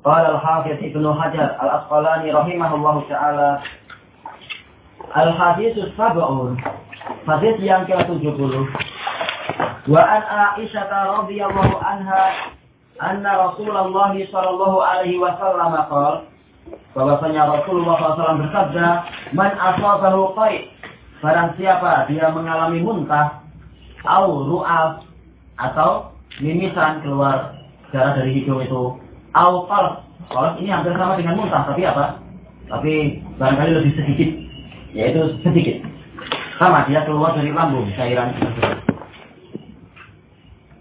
Qala al-Hafiz Ibnu Hajar Al-Asqalani rahimahullahu taala Al-Haditsus Sab'un Hadis yang ke-70 Wa an Aisyah radhiyallahu anha anna Rasulullah sallallahu alaihi wasallam qala bahwasanya Rasulullah SAW bersabda man asabahu qai barang siapa dia mengalami muntah au ru'af atau mimisan keluar darah dari hidung itu. Au kalau ini hampir sama dengan muntah tapi apa? Tapi barangkali lebih sedikit. Yaitu sedikit. Sama dia keluar dari lambung cairan.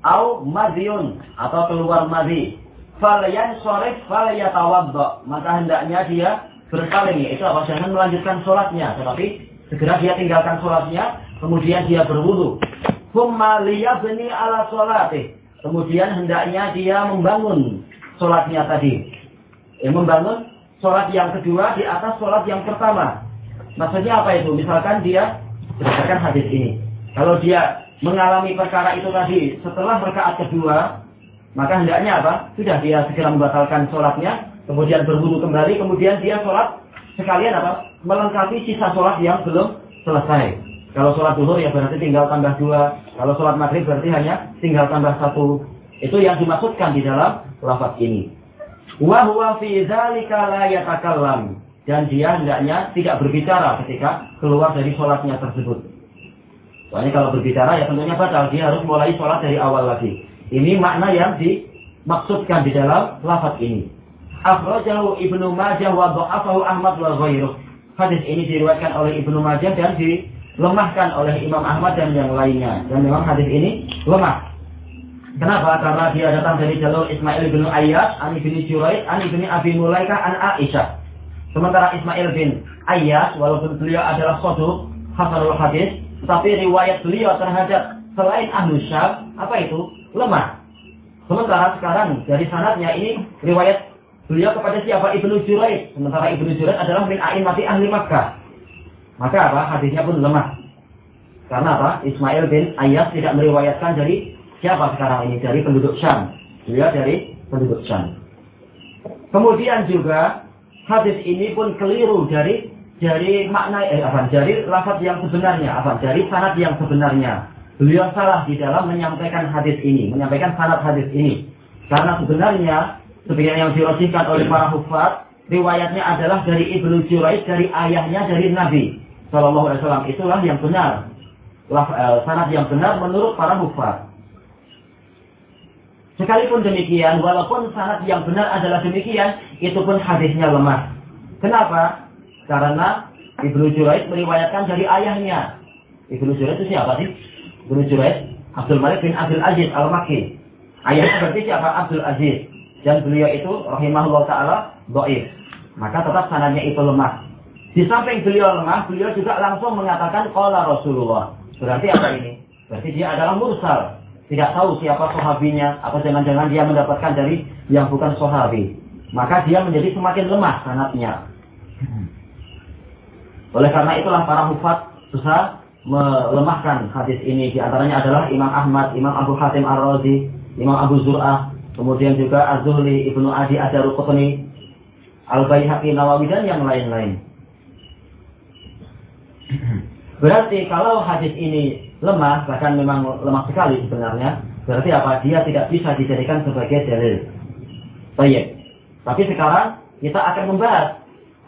Au madiyun atau keluar madhi falayan sorif falayatawaddo maka hendaknya dia berpaling yaitu apa? Jangan melanjutkan sholatnya tetapi segera dia tinggalkan sholatnya kemudian dia berwudu. Kumma liyabni ala sholatih Kemudian hendaknya dia membangun sholatnya tadi. Ya, membangun sholat yang kedua di atas sholat yang pertama. Maksudnya apa itu? Misalkan dia berdasarkan hadis ini. Kalau dia mengalami perkara itu tadi setelah rakaat kedua, maka hendaknya apa? Sudah dia segera membatalkan sholatnya, kemudian berwudu kembali, kemudian dia sholat sekalian apa? Melengkapi sisa sholat yang belum selesai. Kalau sholat duhur ya berarti tinggal tambah dua. Kalau sholat maghrib berarti hanya tinggal tambah satu. Itu yang dimaksudkan di dalam lafaz ini. Wa huwa fi dzalika la yatakallam. Dan dia hendaknya tidak berbicara ketika keluar dari sholatnya tersebut. Soalnya kalau berbicara ya tentunya batal. Dia harus mulai sholat dari awal lagi. Ini makna yang dimaksudkan di dalam lafaz ini. Akhrajahu Ibnu Majah wa dha'afahu Ahmad wa ghairuh. Hadis ini diriwayatkan oleh Ibnu Majah dan di lemahkan oleh Imam Ahmad dan yang lainnya. Dan memang hadis ini lemah. Kenapa? Karena dia datang dari jalur Ismail bin Ayyad, Ani bin Juraid, Ani bin Abi Mulaika, an Aisyah. Sementara Ismail bin Ayyad, walaupun beliau adalah soduk, hasanul hadis, tetapi riwayat beliau terhadap selain Ahlu Syab, apa itu? Lemah. Sementara sekarang dari sanatnya ini riwayat beliau kepada siapa? Ibnu Juraid. Sementara Ibnu Juraid adalah min mati ahli Makkah. Maka apa? Hadisnya pun lemah. Karena apa? Ismail bin Ayyas tidak meriwayatkan dari siapa sekarang ini? Dari penduduk Syam. Dia dari penduduk Syam. Kemudian juga hadis ini pun keliru dari dari makna eh apa? Dari lafaz yang sebenarnya apa? Dari sanad yang sebenarnya. Beliau salah di dalam menyampaikan hadis ini, menyampaikan sanad hadis ini. Karena sebenarnya sebagian yang dirosihkan oleh para hufat, riwayatnya adalah dari Ibnu Juraid, dari ayahnya, dari Nabi. Shallallahu Alaihi Wasallam itulah yang benar, sanad yang benar menurut para hufaz. Sekalipun demikian, walaupun sanad yang benar adalah demikian, itu pun hadisnya lemah. Kenapa? Karena Ibnu Juraid meriwayatkan dari ayahnya. Ibnu Juraid itu siapa sih? Ibnu Juraid Abdul Malik bin Abdul Aziz Al-Makki. Ayahnya berarti siapa? Abdul Aziz. Dan beliau itu rahimahullah taala dhaif. Maka tetap sanadnya itu lemah. Di samping beliau lemah, beliau juga langsung mengatakan qala Rasulullah. Berarti apa ini? Berarti dia adalah mursal. Tidak tahu siapa sahabinya, apa jangan-jangan dia mendapatkan dari yang bukan sahabi. Maka dia menjadi semakin lemah sanatnya. Oleh karena itulah para hufat besar melemahkan hadis ini. Di antaranya adalah Imam Ahmad, Imam Abu Hatim Ar-Razi, Imam Abu Zur'ah, kemudian juga Az-Zuhli, Ibnu Adi Ad-Daruqutni, Al-Baihaqi Nawawi dan yang lain-lain. Berarti kalau hadis ini lemah, bahkan memang lemah sekali sebenarnya, berarti apa? Dia tidak bisa dijadikan sebagai dalil. Baik. Tapi sekarang kita akan membahas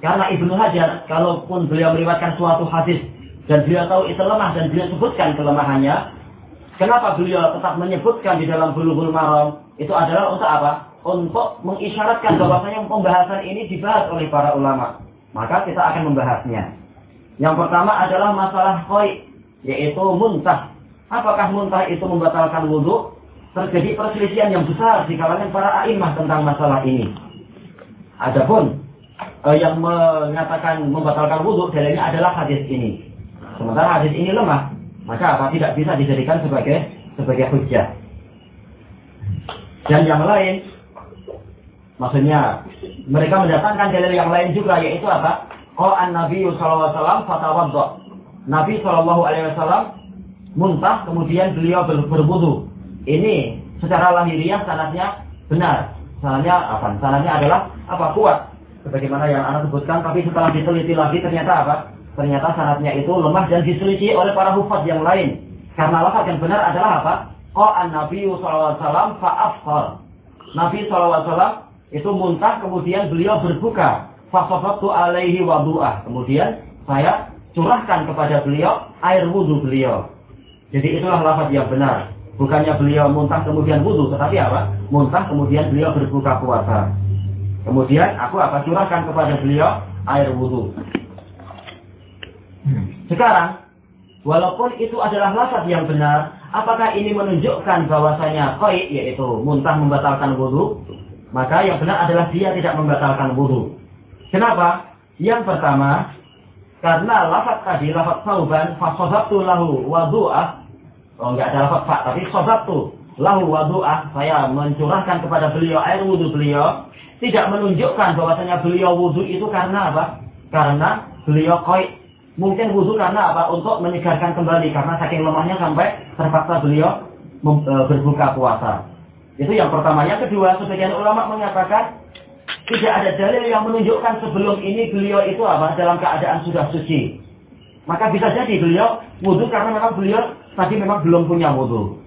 karena Ibnu Hajar, kalaupun beliau meriwayatkan suatu hadis dan beliau tahu itu lemah dan beliau sebutkan kelemahannya, kenapa beliau tetap menyebutkan di dalam bulu-bulu maram? Itu adalah untuk apa? Untuk mengisyaratkan bahwasanya pembahasan ini dibahas oleh para ulama. Maka kita akan membahasnya. Yang pertama adalah masalah koi, yaitu muntah. Apakah muntah itu membatalkan wudhu? Terjadi perselisihan yang besar di kalangan para a'immah tentang masalah ini. Adapun eh, yang mengatakan membatalkan wudhu dalilnya adalah hadis ini. Sementara hadis ini lemah, maka apa tidak bisa dijadikan sebagai sebagai hujah. Dan yang lain, maksudnya mereka mendatangkan dalil yang lain juga yaitu apa? Qa'an Nabi SAW fatawadda. Nabi SAW muntah kemudian beliau ber. Ini secara lahiriah sanatnya benar. Sananya apa? Sananya adalah apa? Kuat. Sebagaimana yang anak sebutkan, tapi setelah diteliti lagi ternyata apa? Ternyata sanatnya itu lemah dan diselidiki oleh para hufaz yang lain. Karena lafaz yang benar adalah apa? Qa'an Nabi SAW fa'aftar. Nabi SAW itu muntah kemudian beliau berbuka. Fasofatu alaihi wadu'ah. Kemudian saya curahkan kepada beliau air wudhu beliau. Jadi itulah lafaz yang benar. Bukannya beliau muntah kemudian wudhu, tetapi apa? Muntah kemudian beliau berbuka puasa. Kemudian aku apa curahkan kepada beliau air wudhu. Sekarang, walaupun itu adalah lafaz yang benar, apakah ini menunjukkan bahwasanya koi yaitu muntah membatalkan wudhu? Maka yang benar adalah dia tidak membatalkan wudhu. Kenapa? Yang pertama, karena lafaz tadi, lafaz sauban, fasodabtu lahu wadu'ah. Oh, enggak ada lafaz fa, tapi sodabtu lahu wadu'ah. Saya mencurahkan kepada beliau air wudhu beliau tidak menunjukkan bahwasanya beliau wudhu itu karena apa? Karena beliau koi. Mungkin wudhu karena apa? Untuk menyegarkan kembali. Karena saking lemahnya sampai terpaksa beliau e, berbuka puasa. Itu yang pertama. Yang kedua, sebagian ulama mengatakan tidak ada dalil yang menunjukkan sebelum ini beliau itu apa? Dalam keadaan sudah suci. Maka bisa jadi beliau wudhu karena memang beliau tadi memang belum punya wudhu.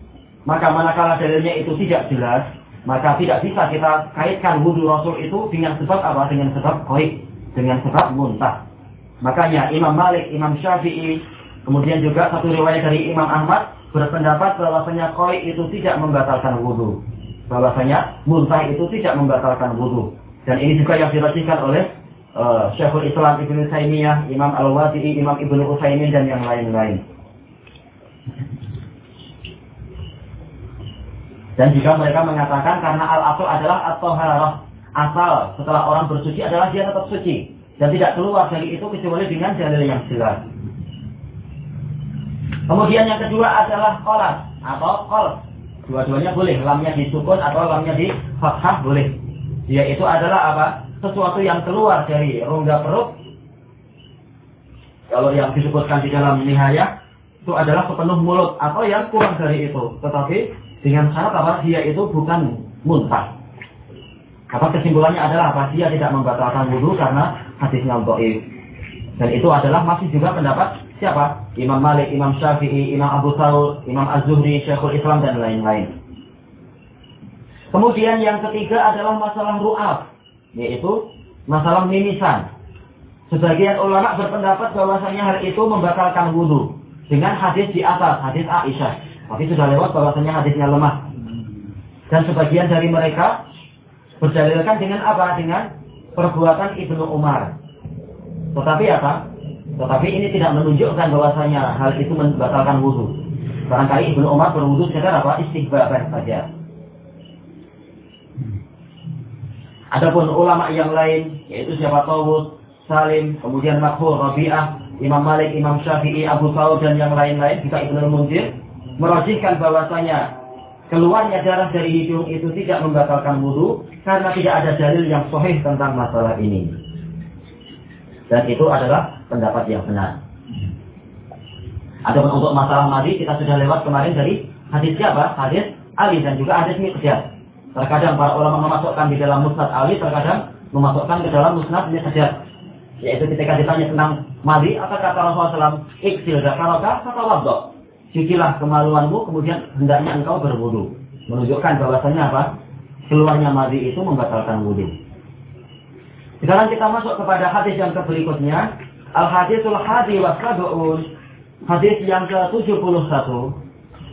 Maka manakala dalilnya itu tidak jelas, maka tidak bisa kita kaitkan wudhu Rasul itu dengan sebab apa? Dengan sebab koik. Dengan sebab muntah. Makanya Imam Malik, Imam Syafi'i, kemudian juga satu riwayat dari Imam Ahmad berpendapat bahwasanya koi itu tidak membatalkan wudhu. Bahwasanya muntah itu tidak membatalkan wudhu. Dan ini juga yang dirajikan oleh uh, Syekhul Islam Ibnu Taimiyah, Imam Al-Wadi'i, Imam Ibnu Utsaimin dan yang lain-lain. Dan jika mereka mengatakan karena al-asal adalah at-taharah, asal setelah orang bersuci adalah dia tetap suci dan tidak keluar dari itu kecuali dengan dalil yang jelas. Kemudian yang kedua adalah kolas atau kol. Dua-duanya boleh, lamnya disukun atau lamnya di fathah boleh. Dia itu adalah apa? Sesuatu yang keluar dari rongga perut. Kalau yang disebutkan di dalam nihaya itu adalah sepenuh mulut atau yang kurang dari itu. Tetapi dengan syarat apa? Dia itu bukan muntah. Apa kesimpulannya adalah apa? Dia tidak membatalkan wudhu karena hadisnya dhaif. Dan itu adalah masih juga pendapat siapa? Imam Malik, Imam Syafi'i, Imam Abu Thawr, Imam Az-Zuhri, Syekhul Islam dan lain-lain. Kemudian yang ketiga adalah masalah ru'af, yaitu masalah mimisan. Sebagian ulama berpendapat bahwasanya hal itu membatalkan wudhu dengan hadis di atas, hadis Aisyah. Tapi sudah lewat bahwasanya hadisnya lemah. Dan sebagian dari mereka berdalilkan dengan apa? Dengan perbuatan Ibnu Umar. Tetapi apa? Tetapi ini tidak menunjukkan bahwasanya hal itu membatalkan wudhu. Barangkali Ibnu Umar berwudhu sekedar apa? Istighfar saja. Adapun ulama yang lain, yaitu siapa Tawud, Salim, kemudian Makhul, Rabi'ah, Imam Malik, Imam Syafi'i, Abu Thawud dan yang lain-lain, juga Ibnu Munzir, merojihkan bahwasanya keluarnya darah dari hidung itu tidak membatalkan wudhu karena tidak ada dalil yang sahih tentang masalah ini. Dan itu adalah pendapat yang benar. Adapun untuk masalah madi kita sudah lewat kemarin dari hadis siapa? Hadis Ali dan juga hadis Miqdad. Terkadang para ulama memasukkan di dalam musnad Ali, terkadang memasukkan ke dalam musnad Miqdad. Yaitu ketika ditanya tentang madi, apa kata Rasulullah SAW? Iksil dakaraka kata wabdok cucilah kemaluanmu, kemudian hendaknya engkau berwudu. Menunjukkan bahwasanya apa? Keluarnya madi itu membatalkan wudu. Sekarang kita masuk kepada hadis yang berikutnya. Al-hadisul hadi wa. Hadis yang ke-71.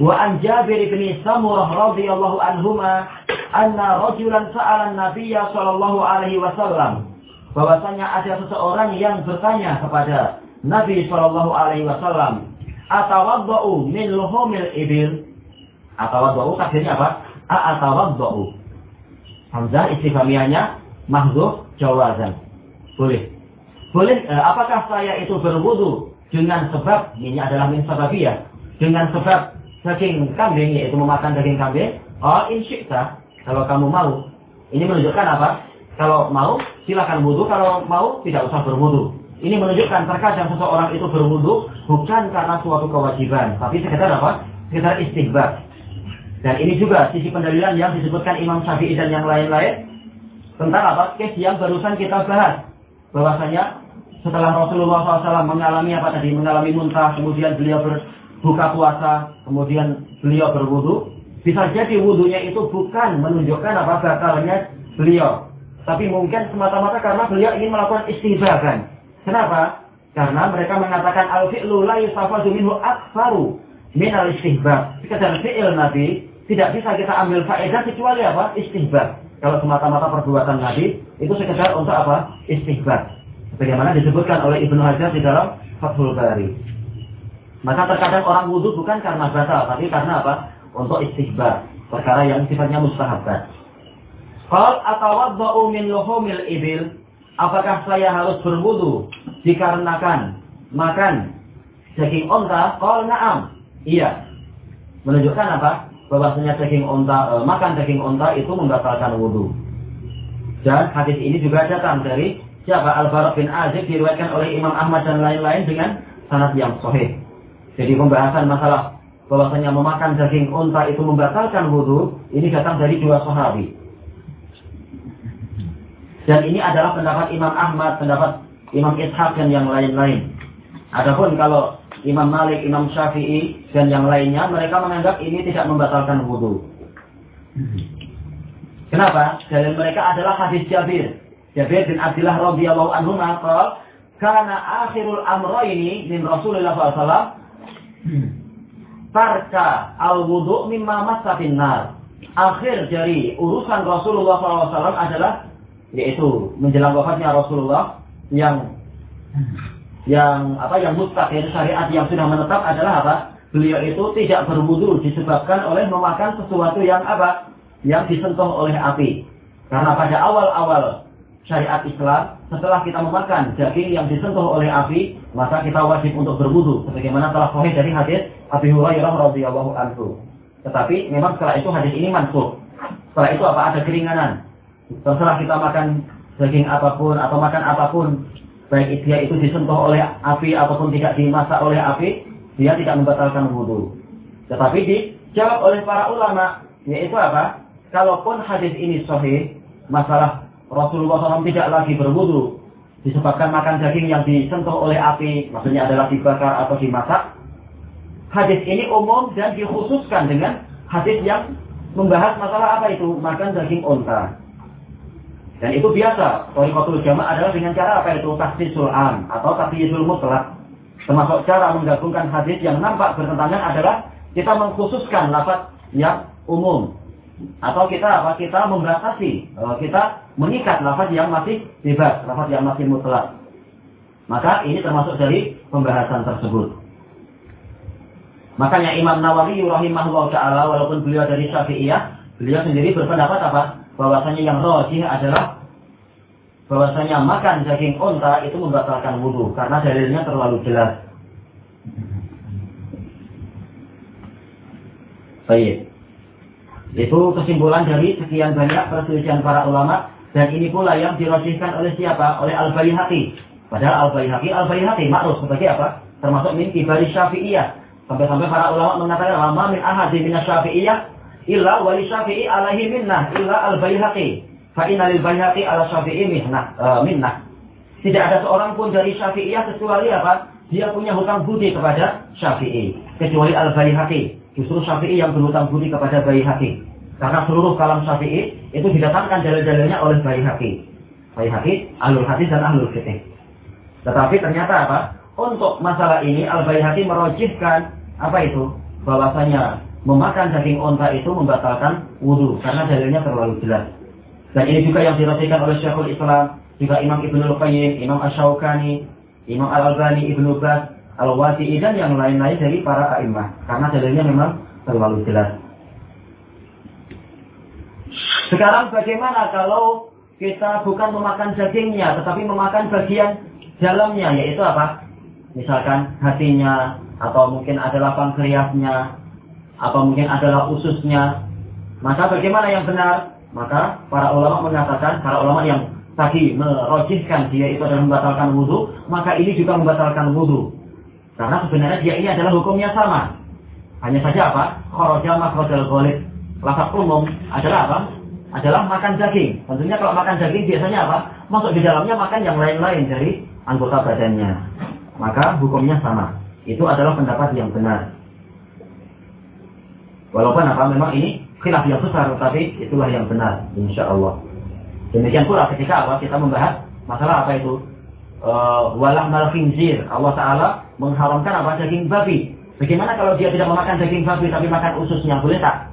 Wa an Jabir bin Samurah radhiyallahu anhuma anna rajulan sa'ala Nabiyya sallallahu alaihi wasallam bahwasanya ada seseorang yang bertanya kepada Nabi sallallahu alaihi wasallam atawaddau min luhumil ibil. Atawaddau takdirnya apa? A atawaddau. Hamzah istifhamiyahnya mahdzuf jawazan. Boleh. Boleh eh, apakah saya itu berwudu dengan sebab ini adalah min sababiyah dengan sebab daging kambing yaitu memakan daging kambing? Oh, insyikta kalau kamu mau. Ini menunjukkan apa? Kalau mau silakan wudu, kalau mau tidak usah berwudu. Ini menunjukkan terkadang seseorang itu berwudu bukan karena suatu kewajiban, tapi sekedar apa? Sekedar istighbar. Dan ini juga sisi pendalilan yang disebutkan Imam Syafi'i dan yang lain-lain tentang apa? Kes yang barusan kita bahas. Bahwasanya setelah Rasulullah SAW mengalami apa tadi? Mengalami muntah, kemudian beliau berbuka puasa, kemudian beliau berwudu. Bisa jadi wudhunya itu bukan menunjukkan apa batalnya beliau. Tapi mungkin semata-mata karena beliau ingin melakukan istihbaban. Kenapa? Karena mereka mengatakan al-fi'lu la yustafadu minhu aksaru min al-istihbab. Sekedar fi'il Nabi tidak bisa kita ambil faedah kecuali apa? Istihbab. Kalau semata-mata perbuatan Nabi itu sekedar untuk apa? Istihbab. Bagaimana disebutkan oleh Ibnu Hajar di dalam Fathul Bari. Maka terkadang orang wudhu bukan karena batal, tapi karena apa? Untuk istihbab. Perkara yang sifatnya mustahabat. Qal atawadda'u min luhumil ibil. Apakah saya harus berwudu dikarenakan makan daging onta? Qal na'am. Iya. Menunjukkan apa? Bahwasanya daging onta, e, makan daging onta itu membatalkan wudu. Dan hadis ini juga datang dari siapa? Al-Bara bin Azib diriwayatkan oleh Imam Ahmad dan lain-lain dengan sanad yang sahih. Jadi pembahasan masalah bahwasanya memakan daging unta itu membatalkan wudhu, ini datang dari dua sahabi. Dan ini adalah pendapat Imam Ahmad, pendapat Imam Ishaq dan yang lain-lain. Adapun kalau Imam Malik, Imam Syafi'i dan yang lainnya, mereka menganggap ini tidak membatalkan wudhu. Kenapa? Dalil mereka adalah hadis Jabir. Jabir bin Abdullah radhiyallahu anhu "Karena akhirul amrayni min Rasulullah SAW tarka al-wudu mimma masafin nar." Akhir dari urusan Rasulullah SAW adalah yaitu menjelang wafatnya Rasulullah yang yang apa yang mustahil syariat yang sudah menetap adalah apa? Beliau itu tidak berwudu disebabkan oleh memakan sesuatu yang apa? Yang disentuh oleh api. Karena pada awal-awal syariat Islam, setelah kita memakan daging yang disentuh oleh api, maka kita wajib untuk berwudu. Sebagaimana telah sahih dari hadis Abi Hurairah radhiyallahu anhu. Tetapi memang setelah itu hadis ini mansuh. Setelah itu apa? Ada keringanan. Terserah kita makan daging apa pun atau makan apa pun, baik dia itu disentuh oleh api ataupun tidak dimasak oleh api, dia tidak membatalkan wudhu. Tetapi dijawab oleh para ulama, yaitu apa? Kalaupun hadis ini sahih, masalah Rasulullah SAW tidak lagi berwudhu disebabkan makan daging yang disentuh oleh api, maksudnya adalah dibakar atau dimasak. Hadis ini umum dan dikhususkan dengan hadis yang membahas masalah apa itu? Makan daging onta. Dan itu biasa. Torikotul jamaah adalah dengan cara apa itu? Taksisul am atau taksisul mutlak. Termasuk cara menggabungkan hadis yang nampak bertentangan adalah kita mengkhususkan lafaz yang umum. Atau kita apa? Kita membatasi. Kita mengikat lafaz yang masih bebas, lafaz yang masih mutlak. Maka ini termasuk dari pembahasan tersebut. Makanya Imam Nawawi rahimahullah taala walaupun beliau dari Syafi'iyah, beliau sendiri berpendapat apa? bahwasanya yang rojih adalah bahwasanya makan daging unta itu membatalkan wudhu karena dalilnya terlalu jelas. Baik. Itu kesimpulan dari sekian banyak perselisihan para ulama dan ini pula yang dirojihkan oleh siapa? Oleh al bayhaqi Padahal al bayhaqi al bayhaqi makruf sebagai apa? Termasuk min kibari Syafi'iyah. Sampai-sampai para ulama mengatakan lama min ahadi min Syafi'iyah illa wali syafi'i alaihi minnah illa al bayhaqi fa inna lil bayhaqi ala syafi'i minnah uh, minnah tidak ada seorang pun dari syafi'iyah kecuali apa dia punya hutang budi kepada syafi'i kecuali al bayhaqi justru syafi'i yang berhutang budi kepada bayhaqi karena seluruh kalam syafi'i itu didatangkan dalil-dalilnya oleh bayhaqi bayhaqi ahlul hadis dan ahlul fiqh tetapi ternyata apa? Untuk masalah ini al bayhaqi merojihkan apa itu? Bahwasanya memakan daging onta itu membatalkan wudhu karena dalilnya terlalu jelas. Dan ini juga yang dirasakan oleh Syekhul Islam, juga Imam Ibnu Qayyim, Imam Ash-Shawqani, Imam Al-Albani, Ibnu Bas, Al-Wasi'i dan yang lain-lain dari para a'immah karena dalilnya memang terlalu jelas. Sekarang bagaimana kalau kita bukan memakan dagingnya tetapi memakan bagian dalamnya yaitu apa? Misalkan hatinya atau mungkin adalah pankreasnya apa mungkin adalah ususnya. Maka bagaimana yang benar? Maka para ulama mengatakan, para ulama yang tadi merojihkan dia itu adalah membatalkan wudhu, maka ini juga membatalkan wudhu. Karena sebenarnya dia ini adalah hukumnya sama. Hanya saja apa? Khoroja makrodal golib. Lafaz umum adalah apa? adalah makan daging. Tentunya kalau makan daging biasanya apa? Masuk di dalamnya makan yang lain-lain dari anggota badannya. Maka hukumnya sama. Itu adalah pendapat yang benar. Walaupun apa memang ini khilaf yang besar, tapi itulah yang benar, insya Allah. Demikian pula ketika apa kita membahas masalah apa itu uh, walah mal khinzir. Allah Taala mengharamkan apa daging babi. Bagaimana kalau dia tidak memakan daging babi tapi makan ususnya boleh tak?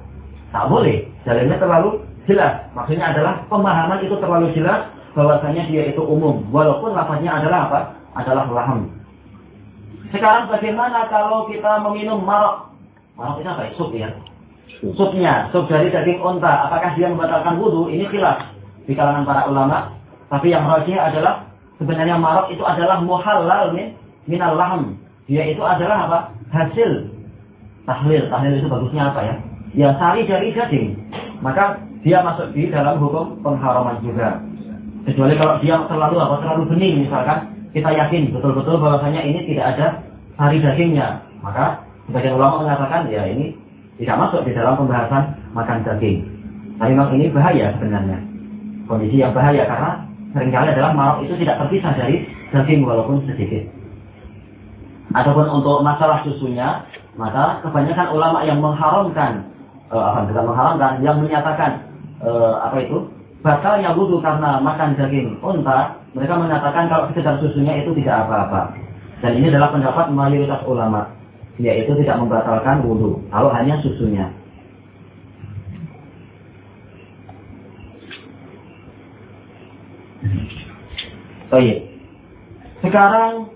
Tak boleh. Jalannya terlalu jelas. Maksudnya adalah pemahaman itu terlalu jelas bahwasanya dia itu umum. Walaupun lafaznya adalah apa? Adalah laham. Sekarang bagaimana kalau kita meminum marok? Marok itu apa? Sup ya. Supnya, sup dari daging unta. Apakah dia membatalkan wudhu? Ini khilaf di kalangan para ulama. Tapi yang rajih adalah sebenarnya marok itu adalah muhalal min minal laham. Dia itu adalah apa? Hasil tahlil. Tahlil itu bagusnya apa ya? Ya sari dari daging. Maka dia masuk di dalam hukum pengharaman juga. Kecuali kalau dia terlalu apa? Terlalu bening misalkan kita yakin betul-betul bahwasanya ini tidak ada sari dagingnya. Maka sebagian ulama mengatakan ya ini tidak masuk di dalam pembahasan makan daging. Nah memang ini bahaya sebenarnya kondisi yang bahaya karena sering kali adalah marok itu tidak terpisah dari daging walaupun sedikit. Ataupun untuk masalah susunya, maka kebanyakan ulama yang mengharamkan, uh, apa mengharamkan, yang menyatakan uh, apa itu batalnya wudhu karena makan daging unta, mereka mengatakan kalau sekedar susunya itu tidak apa-apa. Dan ini adalah pendapat mayoritas ulama, yaitu tidak membatalkan wudhu kalau hanya susunya. Baik. Sekarang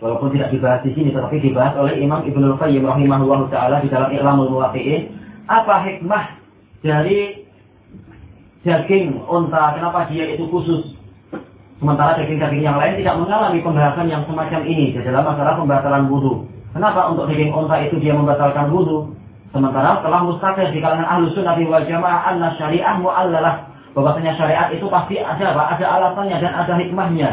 walaupun tidak dibahas di sini tetapi dibahas oleh Imam Ibnu Qayyim rahimahullah taala di dalam I'lamul Muwaqqi'in, apa hikmah dari daging unta kenapa dia itu khusus sementara daging-daging yang lain tidak mengalami pembahasan yang semacam ini di dalam masalah pembatalan wudhu. Kenapa untuk daging unta itu dia membatalkan wudhu? Sementara telah mustaqil di kalangan ahlu sunnah wal jamaah anna syariah mu'allalah bahwasanya syariat itu pasti ada apa? Ada alasannya dan ada hikmahnya.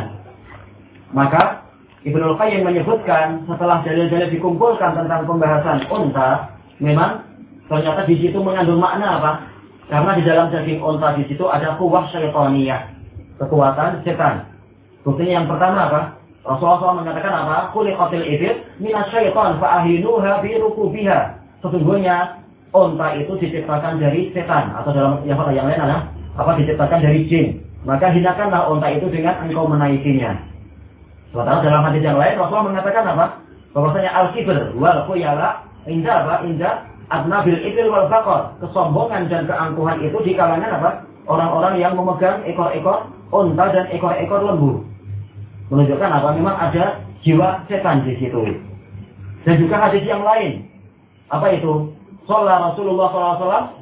Maka Ibnu Qayyim menyebutkan setelah dalil-dalil dikumpulkan tentang pembahasan unta, memang ternyata di situ mengandung makna apa? Karena di dalam daging unta di situ ada kuwah syaitaniyah, kekuatan setan. Buktinya yang pertama apa? Rasulullah SAW mengatakan apa? Khuliqatil ibil minas syaitan fa'ahinuha bi rukubiha. Sesungguhnya unta itu diciptakan dari setan atau dalam yang yang lain adalah apa diciptakan dari jin. Maka hinakanlah unta itu dengan engkau menaikinya. Sementara dalam hadis yang lain Rasulullah mengatakan apa? Bahwasanya al-kibr wal khuyala indah apa? Indah adnabil ibil wal bakor. Kesombongan dan keangkuhan itu di kalangan apa? Orang-orang yang memegang ekor-ekor unta dan ekor-ekor lembu. Menunjukkan apa? Memang ada jiwa setan di situ. Dan juga hadis yang lain. Apa itu? Sholat Rasulullah SAW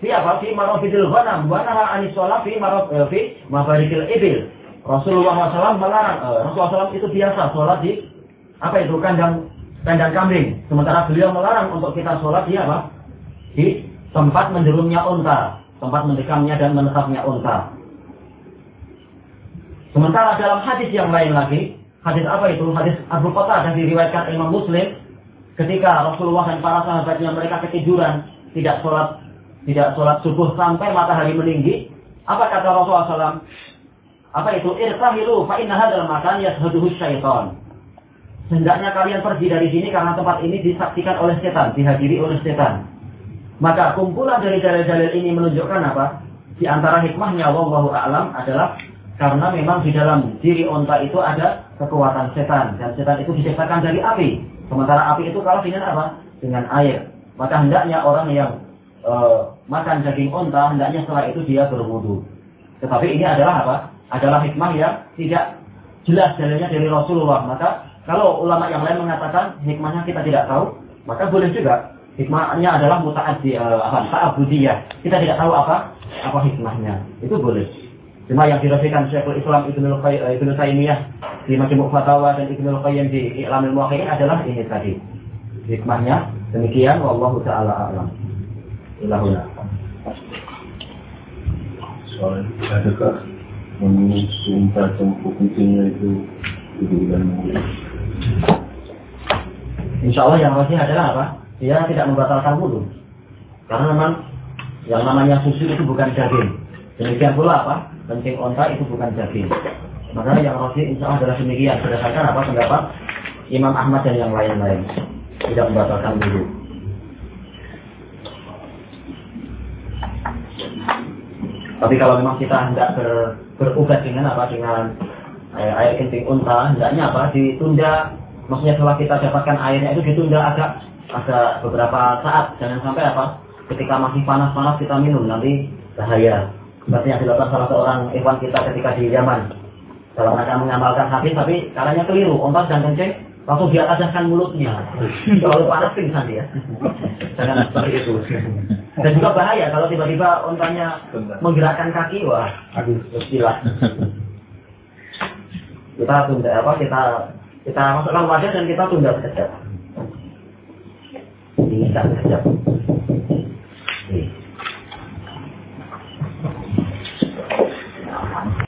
fi apa fi marafidil ghanam wa naha anis shalah fi maraf eh, ibil. Rasulullah SAW melarang uh, Rasulullah SAW itu biasa sholat di apa itu kandang kandang kambing. Sementara beliau melarang untuk kita sholat di apa? Di tempat menjerumnya unta, tempat mendekamnya dan menetapnya unta. Sementara dalam hadis yang lain lagi, hadis apa itu? Hadis Abu Qatadah diriwayatkan Imam Muslim ketika Rasulullah dan para sahabatnya mereka ketiduran, tidak sholat tidak sholat subuh sampai matahari meninggi, apa kata Rasulullah SAW? Apa itu? Irtahilu fa inna hadzal makan yashhaduhu syaitan. Hendaknya kalian pergi dari sini karena tempat ini disaksikan oleh setan, dihadiri oleh setan. Maka kumpulan dari dalil-dalil ini menunjukkan apa? Di antara hikmahnya wallahu a'lam adalah karena memang di dalam diri onta itu ada kekuatan setan dan setan itu diciptakan dari api. Sementara api itu kalau dengan apa? Dengan air. Maka hendaknya orang yang e, makan daging unta, hendaknya setelah itu dia berwudu. Tetapi ini adalah apa? Adalah hikmah yang tidak jelas dalilnya dari Rasulullah. Maka kalau ulama yang lain mengatakan hikmahnya kita tidak tahu, maka boleh juga. Hikmahnya adalah mutaaddi uh, apa? Ta'abudiyah. Kita tidak tahu apa apa hikmahnya. Itu boleh. Cuma yang dirasakan Syekhul Islam Ibnu eh, Ibnu Taimiyah di Majmu' Fatawa dan Ibnu Qayyim di I'lamul Muwaqqi'in adalah ini tadi. Hikmahnya demikian wallahu taala a'lam. Ilahuna. Soal itu Insya Allah yang pasti adalah apa? Dia tidak membatalkan wudhu. Karena memang Yang namanya susu itu bukan daging. Demikian pula apa? Kencing onta itu bukan daging. Maka yang rosi insya Allah adalah demikian. Berdasarkan apa pendapat Imam Ahmad dan yang lain-lain. Tidak membatalkan dulu. Tapi kalau memang kita hendak ber, berubat dengan apa? Dengan air, air kencing unta, hendaknya apa? Ditunda. Maksudnya setelah kita dapatkan airnya itu ditunda agak ada beberapa saat. Jangan sampai apa? Ketika masih panas-panas kita minum nanti bahaya. Seperti yang dilakukan salah seorang ikhwan kita ketika di Yaman. Dalam rangka mengamalkan hadis tapi caranya keliru. Unta dan kencing langsung dia ataskan mulutnya. Kalau panas pingsan dia. Jangan seperti itu. Dan juga bahaya kalau tiba-tiba untanya menggerakkan kaki, wah, aduh, gila. Kita tunda apa? Kita kita masukkan wadah dan kita tunda sekejap. Ini sekejap.